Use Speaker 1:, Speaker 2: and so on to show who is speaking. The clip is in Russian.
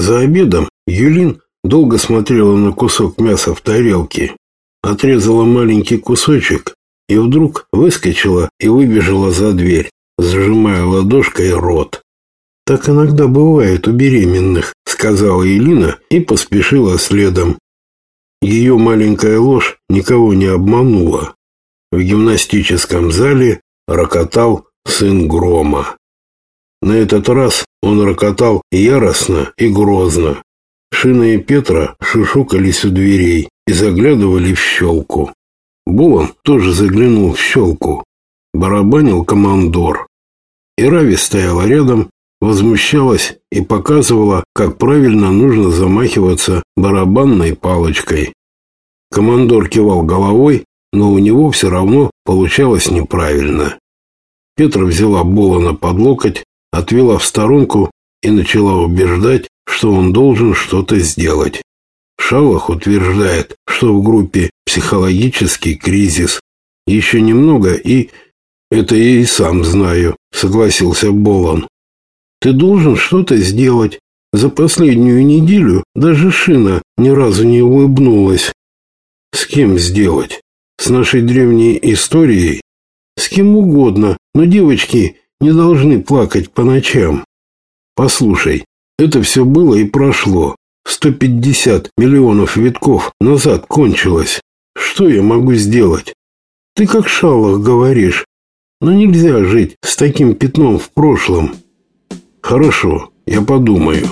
Speaker 1: За обедом Юлин долго смотрела на кусок мяса в тарелке, отрезала маленький кусочек и вдруг выскочила и выбежала за дверь, зажимая ладошкой рот. «Так иногда бывает у беременных», — сказала Елина и поспешила следом. Ее маленькая ложь никого не обманула. В гимнастическом зале рокотал сын грома. На этот раз он рокотал яростно и грозно. Шина и Петра шушукались у дверей и заглядывали в щелку. Булан тоже заглянул в щелку. Барабанил командор. И Рави стояла рядом, возмущалась и показывала, как правильно нужно замахиваться барабанной палочкой. Командор кивал головой, но у него все равно получалось неправильно. Петра взяла Булана под локоть, отвела в сторонку и начала убеждать, что он должен что-то сделать. Шалах утверждает, что в группе психологический кризис. Еще немного и... Это я и сам знаю, согласился Болон. Ты должен что-то сделать. За последнюю неделю даже Шина ни разу не улыбнулась. С кем сделать? С нашей древней историей? С кем угодно, но девочки не должны плакать по ночам. Послушай, это все было и прошло. 150 миллионов витков назад кончилось. Что я могу сделать? Ты как шалах говоришь. Но нельзя жить с таким пятном в прошлом. Хорошо, я подумаю.